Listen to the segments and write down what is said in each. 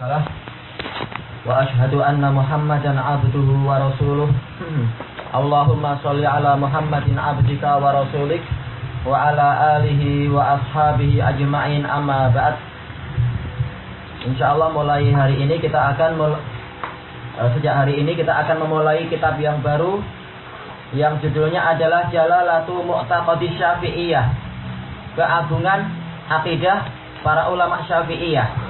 Salah. Wa ashhadu anna Muhammadan abduhu wa rasuluh. Allahumma salli ala Muhammadin abdika wa rasulik wa ala alihi wa ashabihi ajma'in amma ba'd. Insyaallah mulai hari ini kita akan mul uh, sejak hari ini kita akan memulai kitab yang baru yang judulnya adalah Jalalatu Mu'taqadi Syafi'iyah. Keagungan akidah para ulama Syafi'iyah.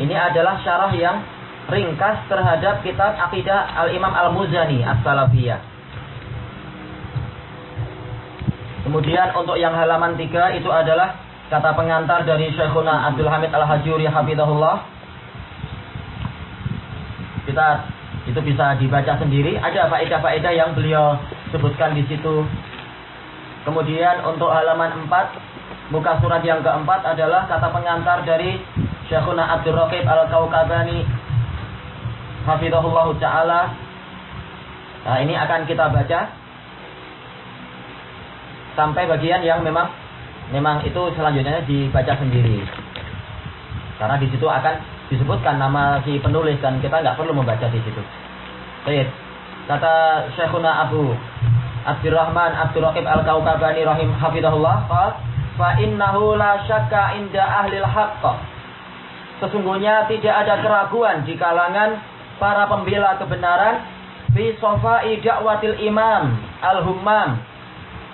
Ini adalah syarah yang ringkas terhadap kitab akidah Al-Imam Al-Muzani As-Salafiyah. Kemudian untuk yang halaman 3 itu adalah kata pengantar dari Syekhuna Abdul Hamid Al-Hajuri Hafidahullah. Kita itu bisa dibaca sendiri. Ada faedah-faedah yang beliau sebutkan di situ. Kemudian untuk halaman 4 muka surat yang keempat adalah kata pengantar dari Syekhuna Abdul Raqib Al-Kaukabani Hafizahullah Ta'ala. Nah ini akan kita baca. Sampai bagian yang memang Memang itu selanjutnya dibaca sendiri. Karena di situ akan disebutkan nama si penulis Dan kita nggak perlu membaca di situ. Baik. Kata Syekhuna Abu Abdurrahman Abdul Raqib Al-Kaukabani Rahim Hafizahullah Fa innahu la syakka inda ahlil haqqa Sesungguhnya tidak ada keraguan di kalangan para pembela kebenaran fi sofai dakwatil imam al-hummam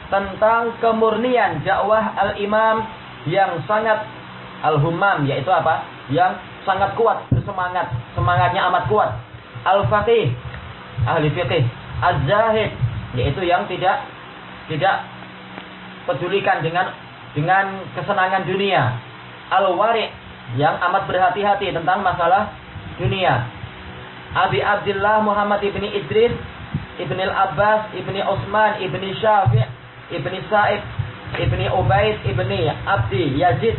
tentang kemurnian dakwah al-imam yang sangat al-hummam yaitu apa? Yang sangat kuat, bersemangat, semangatnya amat kuat. Al-faqih, ahli fiqih, az-zahid yaitu yang tidak tidak pedulikan dengan dengan kesenangan dunia. Al-wari' yang amat berhati-hati tentang masalah dunia. Abi Abdullah Muhammad ibni Idris, ibni Al-Abbas, ibni Utsman, ibni Syafi', ibni Sa'ib, ibni Ubaid, ibni Abdi Yazid,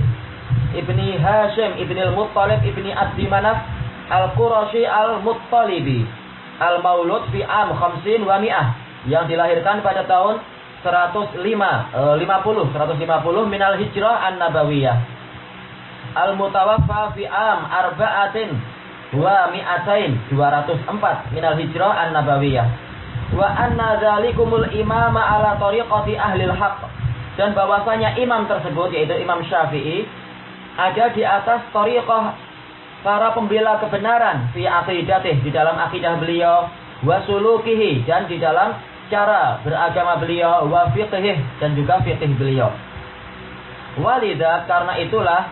ibni Hashim, ibni Al-Muttalib, ibni Abdi Manaf, Al-Qurashi Al-Muttalibi, Al-Maulud fi am khamsin wa mi'ah, yang dilahirkan pada tahun 105, 50, 150 minal hijrah an-nabawiyah al-mutawaffa fi am arba'atin wa mi'atain 204 minal hijrah an-nabawiyah. Wa anna dzalikumul imama ala tariqati ahlil haqq. Dan bahwasanya imam tersebut yaitu Imam Syafi'i ada di atas tariqah para pembela kebenaran fi aqidatih di dalam akidah beliau wa sulukihi dan di dalam cara beragama beliau wa fiqhih dan juga fiqh beliau. Walida karena itulah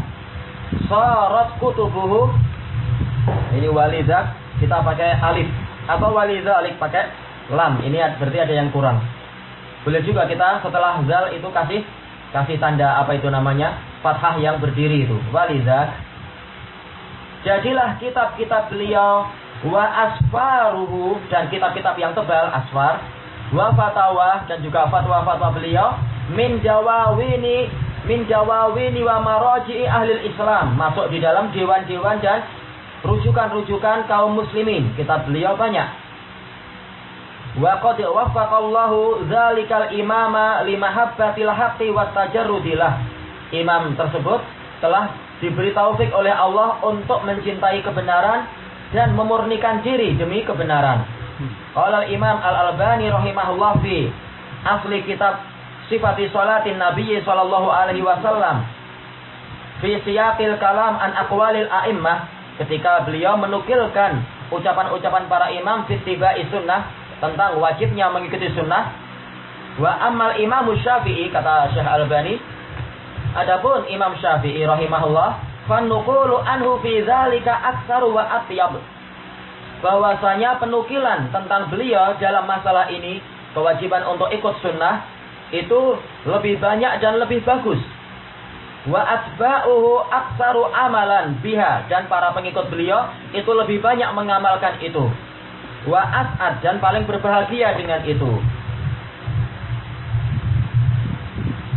Sarat kutubuhu ini walidak kita pakai alif atau walidalik pakai lam. Ini berarti ada yang kurang. Boleh juga kita setelah zal itu kasih kasih tanda apa itu namanya? fathah yang berdiri itu. Walidak. Jadilah kitab-kitab beliau wa asfaruhu dan kitab-kitab yang tebal asfar wa fatawa dan juga fatwa-fatwa beliau min jawawini min jawawini wa maraji'i ahli Islam. Masuk di dalam dewan-dewan dan rujukan-rujukan kaum muslimin. Kitab beliau banyak. Wa qad waffaqallahu dzalikal imama limahabbatil haqqi wat tajarrudilah imam tersebut telah diberi taufik oleh Allah untuk mencintai kebenaran dan memurnikan diri demi kebenaran. Qala Imam Al-Albani rahimahullah fi asli kitab sifati salatin Nabi sallallahu alaihi wasallam. Fi siyaqil kalam an aqwalil a'immah ketika beliau menukilkan ucapan-ucapan para imam fi tibai sunnah tentang wajibnya mengikuti sunnah. Wa amal imam syafi'i kata Syekh Albani adapun Imam Syafi'i rahimahullah fannuqulu anhu fi dzalika aktsaru wa atyab. Bahwasanya penukilan tentang beliau dalam masalah ini kewajiban untuk ikut sunnah itu lebih banyak dan lebih bagus. Wa atba'uhu aktsaru amalan biha dan para pengikut beliau itu lebih banyak mengamalkan itu. Wa as'ad dan paling berbahagia dengan itu.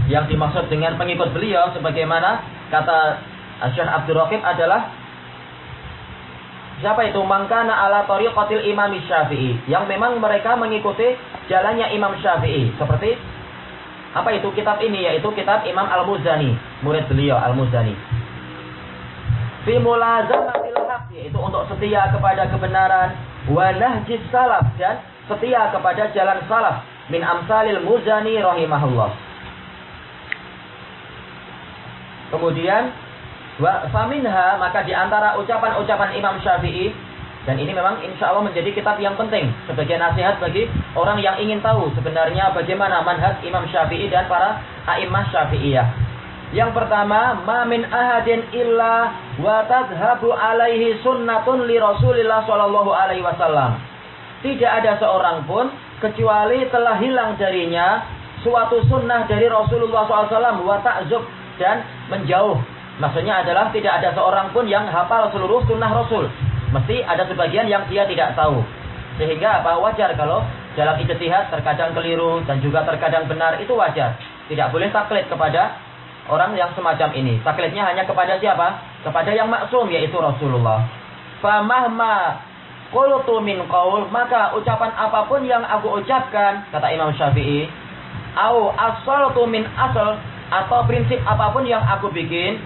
Yang dimaksud dengan pengikut beliau sebagaimana kata Syekh Abdul Raqib adalah Siapa itu? Mangkana ala tariqatil Imam Syafi'i. Yang memang mereka mengikuti jalannya Imam Syafi'i. Seperti apa itu kitab ini? Yaitu kitab Imam Al-Muzani, murid beliau Al-Muzani. fi mulazamatil haq yaitu untuk setia kepada kebenaran wa nahjis salaf dan setia kepada jalan salaf min amsalil muzani rahimahullah. Kemudian wa faminha maka di antara ucapan-ucapan Imam Syafi'i dan ini memang insya Allah menjadi kitab yang penting sebagai nasihat bagi orang yang ingin tahu sebenarnya bagaimana manhaj Imam Syafi'i dan para a'immah Syafi'iyah. Yang pertama, ma min ahadin illa wa tadhhabu alaihi sunnatun li Rasulillah sallallahu alaihi wasallam. Tidak ada seorang pun kecuali telah hilang darinya suatu sunnah dari Rasulullah SAW wa ta'zub dan menjauh. Maksudnya adalah tidak ada seorang pun yang hafal seluruh sunnah Rasul Mesti ada sebagian yang dia tidak tahu. Sehingga apa wajar kalau dalam ijtihad terkadang keliru dan juga terkadang benar itu wajar. Tidak boleh taklid kepada orang yang semacam ini. Taklidnya hanya kepada siapa? Kepada yang maksum yaitu Rasulullah. Famahma qultu min qaul maka ucapan apa pun yang aku ucapkan kata Imam Syafi'i au asaltu min asal atau prinsip apa pun yang aku bikin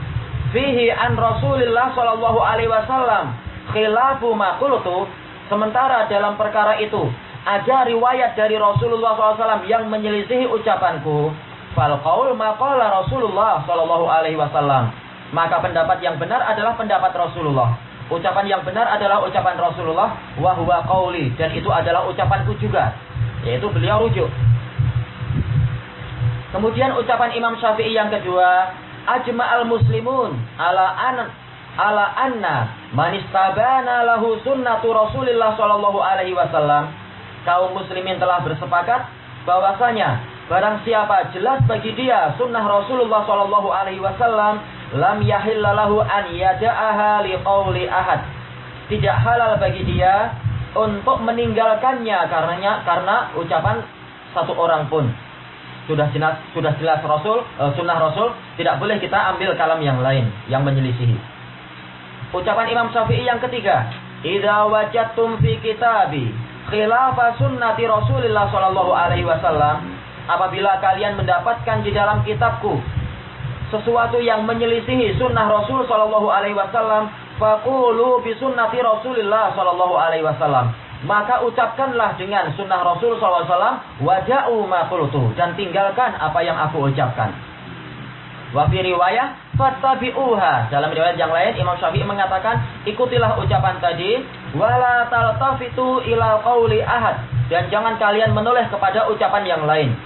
fihi an Rasulillah sallallahu alaihi wasallam khilafu maqultu sementara dalam perkara itu ada riwayat dari Rasulullah SAW yang menyelisihi ucapanku. Fal qaul Rasulullah sallallahu alaihi wasallam. Maka pendapat yang benar adalah pendapat Rasulullah. Ucapan yang benar adalah ucapan Rasulullah wa qauli dan itu adalah ucapanku juga yaitu beliau rujuk. Kemudian ucapan Imam Syafi'i yang kedua ajma'al muslimun ala an ala anna man istabana lahu sunnatu Rasulillah sallallahu alaihi wasallam kaum muslimin telah bersepakat bahwasanya barang siapa jelas bagi dia sunnah Rasulullah sallallahu alaihi wasallam lam yahilla lahu an yada'aha liqauli ahad. Tidak halal bagi dia untuk meninggalkannya karenanya karena ucapan satu orang pun. Sudah jelas sudah jelas Rasul uh, sunnah Rasul tidak boleh kita ambil kalam yang lain yang menyelisihi Ucapan Imam Syafi'i yang ketiga, "Idza wajadtum fi kitabi khilafa sunnati Rasulillah sallallahu alaihi wasallam." Apabila kalian mendapatkan di dalam kitabku sesuatu yang menyelisihi sunnah Rasul sallallahu alaihi wasallam, faqulu bi sunnati Rasulillah sallallahu alaihi wasallam. Maka ucapkanlah dengan sunnah Rasul sallallahu alaihi wasallam waja'u ma dan tinggalkan apa yang aku ucapkan. Wa fi riwayah fattabi'uha. Dalam riwayat yang lain Imam Syafi'i mengatakan, ikutilah ucapan tadi wala taltafitu ila qauli ahad dan jangan kalian menoleh kepada ucapan yang lain.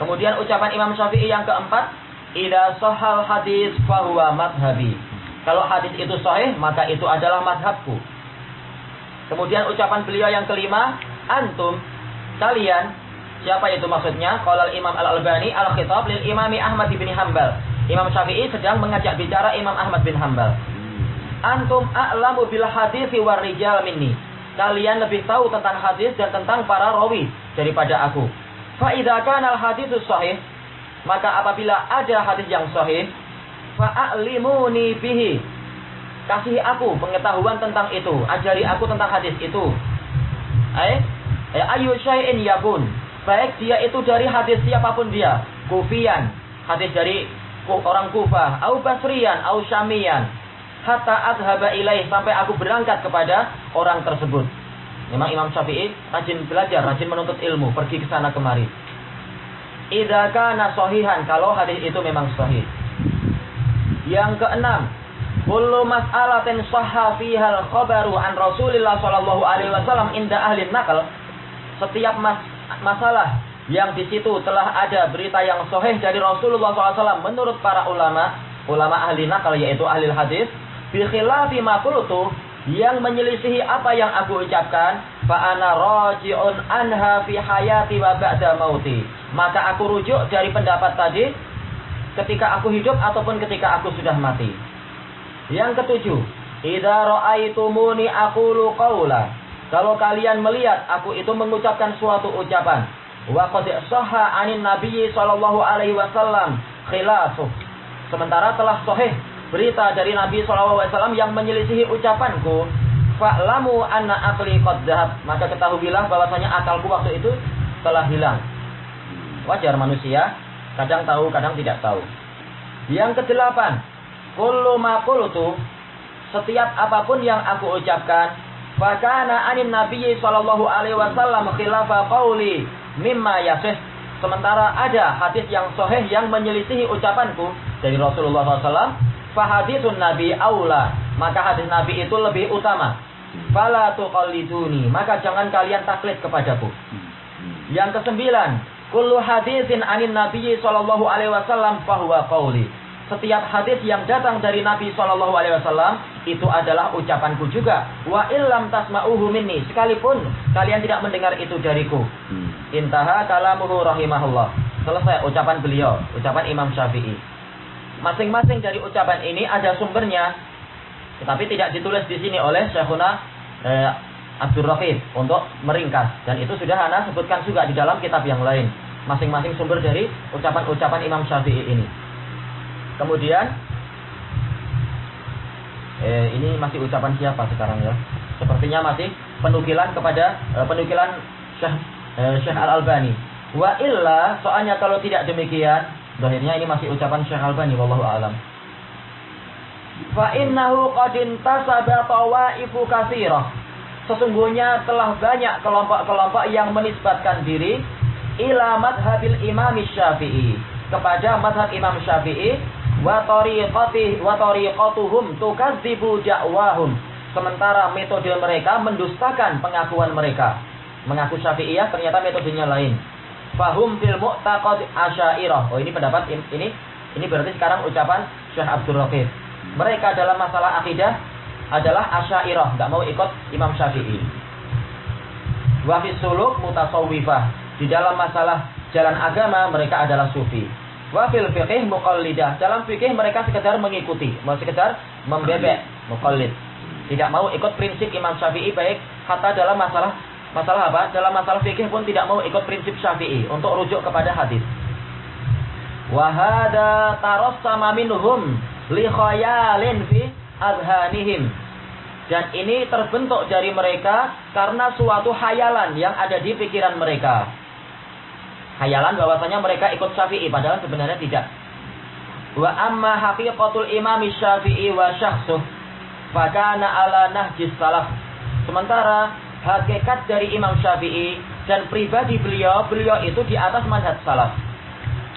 Kemudian ucapan Imam Syafi'i yang keempat, idza sahal hadis fahuwa madhabi. Kalau hadis itu sahih, maka itu adalah madhabku. Kemudian ucapan beliau yang kelima, antum kalian Siapa itu maksudnya? Qala Imam Al-Albani al-khitab lil Imami Ahmad bin Hambal. Imam Syafi'i sedang mengajak bicara Imam Ahmad bin Hambal. Antum a'lamu bil hadis war rijal minni. Kalian lebih tahu tentang hadis dan tentang para rawi daripada aku. Fa idza kana al haditsus sahih, maka apabila ada hadis yang sahih, fa'alimuni bihi. Kasih aku pengetahuan tentang itu, ajari aku tentang hadis itu. Eh, ayu syai'in yakun Baik dia itu dari hadis siapa pun dia. Kufian. Hadis dari orang Kufah. Au Basrian. Au Syamian. Hatta adhaba ilaih. Sampai aku berangkat kepada orang tersebut. Memang Imam Syafi'i rajin belajar, rajin menuntut ilmu, pergi ke sana kemari. Idza kana sahihan kalau hadis itu memang sahih. Yang keenam, kullu mas'alatin sahha fiha al-khabaru an Rasulillah sallallahu alaihi wasallam inda ahli nakal. Setiap mas masalah yang di situ telah ada berita yang sahih dari Rasulullah SAW menurut para ulama, ulama ahli nakal yaitu ahli hadis, bi khilafi ma yang menyelisihi apa yang aku ucapkan, fa ana anha fi hayati wa mauti. Maka aku rujuk dari pendapat tadi ketika aku hidup ataupun ketika aku sudah mati. Yang ketujuh, idza ra'aitumuni aqulu qawla kalau kalian melihat aku itu mengucapkan suatu ucapan, wa qad sahha 'anin nabiyyi sallallahu alaihi wasallam khilafuh. Sementara telah sahih berita dari Nabi sallallahu alaihi wasallam yang menyelisihi ucapanku, fa'lamu anna aqli qad dhahab. Maka ketahuilah bahwasanya akalku waktu itu telah hilang. Wajar manusia, kadang tahu, kadang tidak tahu. Yang kedelapan, kullu ma qultu setiap apa pun yang aku ucapkan fakana anin nabiyyi sallallahu alaihi wasallam khilafa qauli mimma yasih. Sementara ada hadis yang sahih yang menyelisihi ucapanku dari Rasulullah SAW fahadithun nabi aula. Maka hadis nabi itu lebih utama. Fala tuqalliduni. Maka jangan kalian taklid kepadaku. Yang kesembilan kullu hadisin anin nabiyyi sallallahu alaihi wasallam fahuwa qauli setiap hadis yang datang dari Nabi Shallallahu Alaihi Wasallam itu adalah ucapanku juga. Wa illam tasma'uhu minni. Sekalipun kalian tidak mendengar itu dariku. Hmm. Intaha kalamuhu rahimahullah. Selesai ucapan beliau, ucapan Imam Syafi'i. Masing-masing dari ucapan ini ada sumbernya, tetapi tidak ditulis di sini oleh Syekhuna eh, Abdul Rafid untuk meringkas. Dan itu sudah Anda sebutkan juga di dalam kitab yang lain. Masing-masing sumber dari ucapan-ucapan Imam Syafi'i ini. Kemudian eh, ini masih ucapan siapa sekarang ya? Sepertinya masih penukilan kepada eh, penukilan Syekh eh, Syekh Al Albani. Wa illa soalnya kalau tidak demikian, akhirnya ini masih ucapan Syekh Al Albani wallahu alam. Fa innahu qad intasaba tawaifu katsirah. Sesungguhnya telah banyak kelompok-kelompok yang menisbatkan diri ila madhabil Imam Syafi'i kepada madhab Imam Syafi'i wa tariqatuhum tukadzibu da'wahum sementara metode mereka mendustakan pengakuan mereka. Mengaku Syafi'iyah ternyata metodenya lain. Fahum fil mu'taqad asy'ariyah oh ini pendapat ini ini berarti sekarang ucapan Syekh Abdul Raqib mereka dalam masalah akidah adalah asy'ariyah enggak mau ikut Imam Syafi'i. Wa fi suluk mutasawwifah. Di dalam masalah jalan agama mereka adalah sufi Wafil fikih muqallidah. Dalam fikih mereka sekedar mengikuti, sekedar membebek, muqallid. Tidak mau ikut prinsip Imam Syafi'i baik kata dalam masalah masalah apa? Dalam masalah fikih pun tidak mau ikut prinsip Syafi'i untuk rujuk kepada hadis. Wahada taros sama minhum li khayalin fi azhanihim. Dan ini terbentuk dari mereka karena suatu hayalan yang ada di pikiran mereka hayalan bahwasanya mereka ikut Syafi'i padahal sebenarnya tidak. Wa amma haqiqatul Imam Syafi'i wa syakhsuh fakana ala nahjis salaf. Sementara hakikat dari Imam Syafi'i dan pribadi beliau, beliau itu di atas manhaj salaf.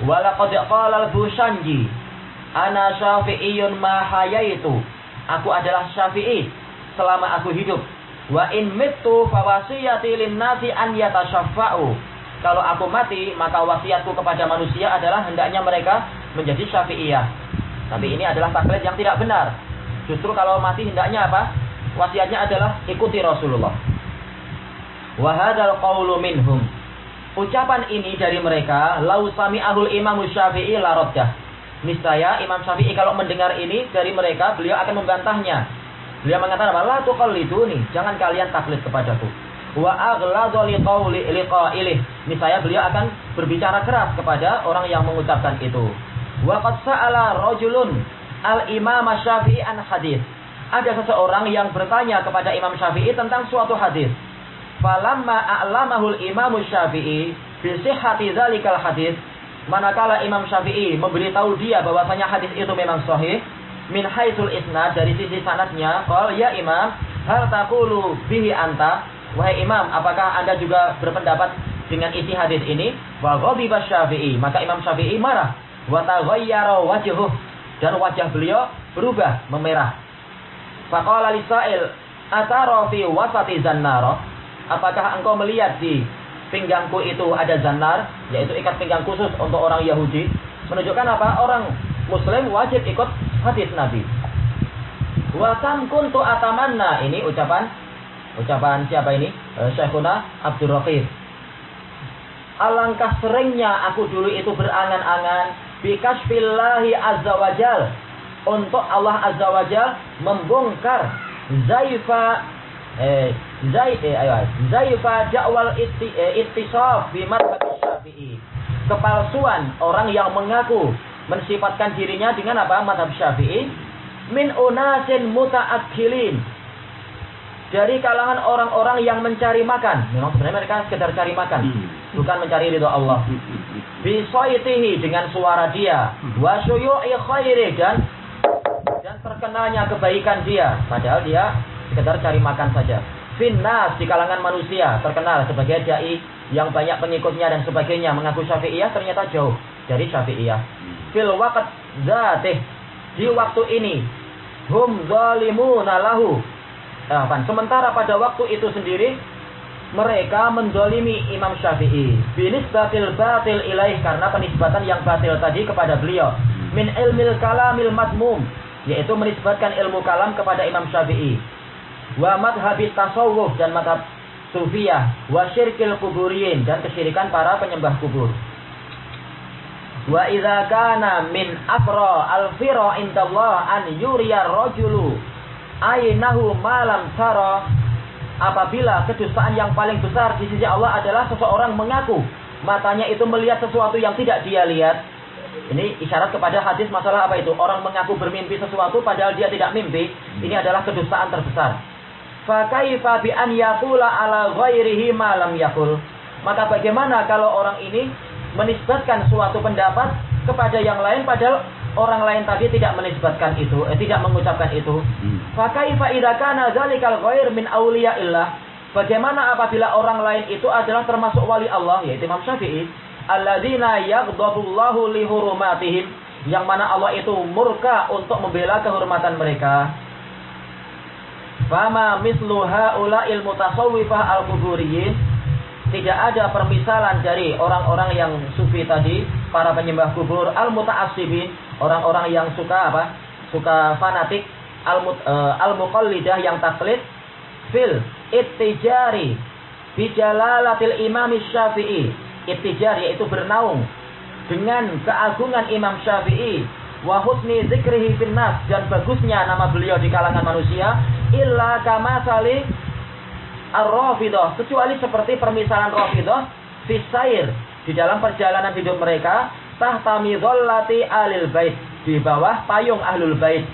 Walaqad qala al-Bushanji ana syafi'iyun ma hayaitu. Aku adalah Syafi'i selama aku hidup. Wa in mittu fawasiyati lin nasi an yatasyaffa'u kalau aku mati, maka wasiatku kepada manusia adalah hendaknya mereka menjadi syafi'iyah. Tapi ini adalah taklid yang tidak benar. Justru kalau mati hendaknya apa? Wasiatnya adalah ikuti Rasulullah. Wahadal qawlu minhum. Ucapan ini dari mereka, lau ahul imam syafi'i la Niscaya Imam Syafi'i kalau mendengar ini dari mereka, beliau akan membantahnya. Beliau mengatakan apa? La tuqalliduni, jangan kalian taklid kepadaku wa aghladu liqailih. Misalnya beliau akan berbicara keras kepada orang yang mengucapkan itu. Wa qad sa'ala rajulun al-Imam Syafi'i an hadis. Ada seseorang yang bertanya kepada Imam Syafi'i tentang suatu hadis. Falamma a'lamahul Imam Syafi'i bi sihhati dzalikal hadis, manakala Imam Syafi'i memberitahu dia bahwasanya hadis itu memang sahih min haitsul isnad dari sisi sanadnya, qala ya Imam, hal taqulu bihi anta? Wahai imam, apakah anda juga berpendapat dengan isi hadis ini? Wa ghadiba syafi'i. Maka Imam Syafi'i marah. Wa taghayyara wajhuh. Dan wajah beliau berubah, memerah. Faqala lisa'il, atara fi wasati zannara? Apakah engkau melihat di pinggangku itu ada zannar, yaitu ikat pinggang khusus untuk orang Yahudi? Menunjukkan apa? Orang Muslim wajib ikut hadis Nabi. Wa kuntu atamanna. Ini ucapan Ucapan siapa ini? Uh, Syekhuna Abdul Raqib. Alangkah seringnya aku dulu itu berangan-angan bikasfillahi azza wajal untuk Allah azza wajal membongkar zaifa eh zai eh, ayo zaifa ja'wal itti, eh, ittisaf bi syafi'i kepalsuan orang yang mengaku mensifatkan dirinya dengan apa madhab syafi'i min unasin muta'akkilin dari kalangan orang-orang yang mencari makan. Memang sebenarnya mereka sekedar cari makan, hmm. bukan mencari ridho Allah. Bisoitihi dengan suara dia, hmm. wa khairi dan dan terkenalnya kebaikan dia, padahal dia sekedar cari makan saja. Finnas di kalangan manusia terkenal sebagai dai yang banyak pengikutnya dan sebagainya mengaku syafi'iyah ternyata jauh dari syafi'iyah. Fil waqt zatih di waktu ini hum zalimuna lahu. Eh, sementara pada waktu itu sendiri mereka mendolimi Imam Syafi'i. Batil batil ilaih karena penisbatan yang batil tadi kepada beliau. Min ilmil kalamil madmum yaitu menisbatkan ilmu kalam kepada Imam Syafi'i. Wa madhabi tasawuf dan madhab sufiyah wa syirkil kuburiyin dan kesyirikan para penyembah kubur. Wa idza kana min afra al fira indallah an yuriya rajulu ainahu malam tara apabila kedustaan yang paling besar di sisi Allah adalah seseorang mengaku matanya itu melihat sesuatu yang tidak dia lihat. Ini isyarat kepada hadis masalah apa itu? Orang mengaku bermimpi sesuatu padahal dia tidak mimpi. Ini adalah kedustaan terbesar. Fakaifa bi an yaqula ala ghairihi ma lam yaqul. Maka bagaimana kalau orang ini menisbatkan suatu pendapat kepada yang lain padahal orang lain tadi tidak menisbatkan itu, eh, tidak mengucapkan itu. Hmm. Fakaifa idza kana dzalikal ghair min illah? Bagaimana apabila orang lain itu adalah termasuk wali Allah yaitu Imam Syafi'i, alladzina yaghdabullahu li hurumatihim, yang mana Allah itu murka untuk membela kehormatan mereka. Fama mislu haula'il mutasawwifah al-kuburiyin tidak ada permisalan dari orang-orang yang sufi tadi, para penyembah kubur, al-muta'assibin, orang-orang yang suka apa? Suka fanatik, al-muqallidah eh, yang taklid, fil ittijari bijalalatil imam syafi'i. Ittijar yaitu bernaung dengan keagungan Imam Syafi'i wa husni zikrihi dan bagusnya nama beliau di kalangan manusia illa kama salih ar-rafidah kecuali seperti permisalan rafidah fisair di dalam perjalanan hidup mereka tahta midhallati alil bait di bawah payung ahlul bait.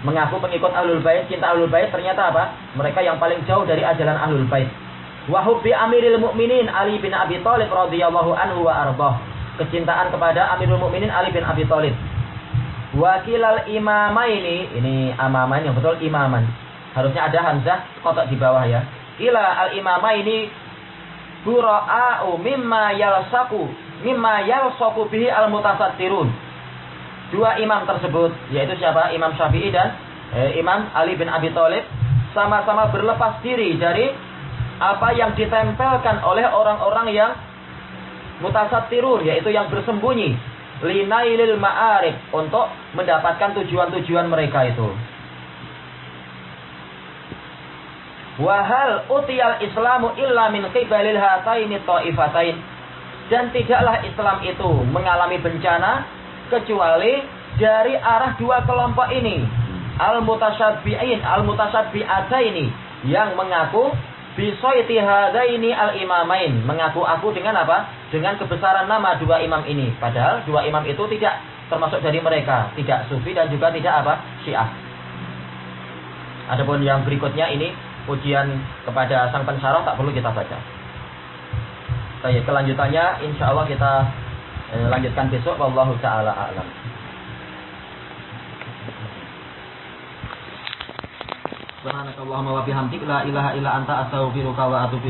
Mengaku pengikut ahlul bait cinta ahlul bait ternyata apa? Mereka yang paling jauh dari ajaran ahlul bait. Wa hubbi amiril mukminin Ali bin Abi Thalib radhiyallahu anhu wa arbah kecintaan kepada Amirul Mukminin Ali bin Abi Thalib. Wakilal imamaini ini amaman yang betul imaman. Harusnya ada hamzah kotak di bawah ya ila al imama ini bura'u mimma yalsaku mimma yalsaku bihi al mutasattirun. Dua imam tersebut yaitu siapa? Imam Syafi'i dan eh, Imam Ali bin Abi Thalib sama-sama berlepas diri dari apa yang ditempelkan oleh orang-orang yang mutasattirun yaitu yang bersembunyi linailil ma'arif untuk mendapatkan tujuan-tujuan mereka itu. Wahal utiyal Islamu illa min qibalil hataini ta'ifatain. Dan tidaklah Islam itu mengalami bencana kecuali dari arah dua kelompok ini. Al-mutasyabbi'in, al-mutasyabbi'ataini yang mengaku bisoiti hadaini al-imamain. Mengaku aku dengan apa? Dengan kebesaran nama dua imam ini. Padahal dua imam itu tidak termasuk dari mereka, tidak sufi dan juga tidak apa? Syiah. Adapun yang berikutnya ini pujian kepada sang pensyarah tak perlu kita baca. Baik, kelanjutannya insya Allah kita eh, lanjutkan besok. Wallahu taala a'lam. Subhanakallahumma wa bihamdik la ilaha illa anta astaghfiruka wa atubu